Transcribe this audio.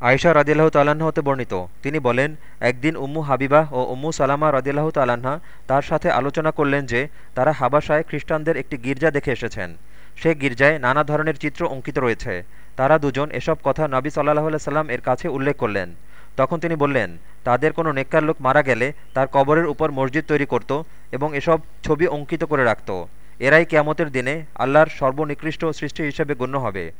আয়সা রাজিল্লাহ তাল্লাহ্ন হতে বর্ণিত। তিনি বলেন, একদিন উম্মু হাবিবাহ ও উম্মু সালামা রাজিল্লাহ তাল্লাহা তার সাথে আলোচনা করলেন যে, তারা হাবাসায় খ্রিস্টানদের একটি গির্জা দেখে এসেছেন। সে গির্জায় নানা ধরনের চিত্র অঙ্কিত রয়েছে। তারা দুজন এসব কথা নবী সাল্লাহ সাল্লাম এর কাছে উল্লেখ করলেন। তখন তিনি বললেন, তাদের কোনো নেককার লোক মারা গেলে তার কবরের উপর মসজিদ তৈরি করত এবং এসব ছবি অঙ্কিত করে রাখত। এরাই কেয়ামতের দিনে আল্লাহর সর্বনিকৃষ্ট সৃষ্টি হিসেবে গণ্য হবে।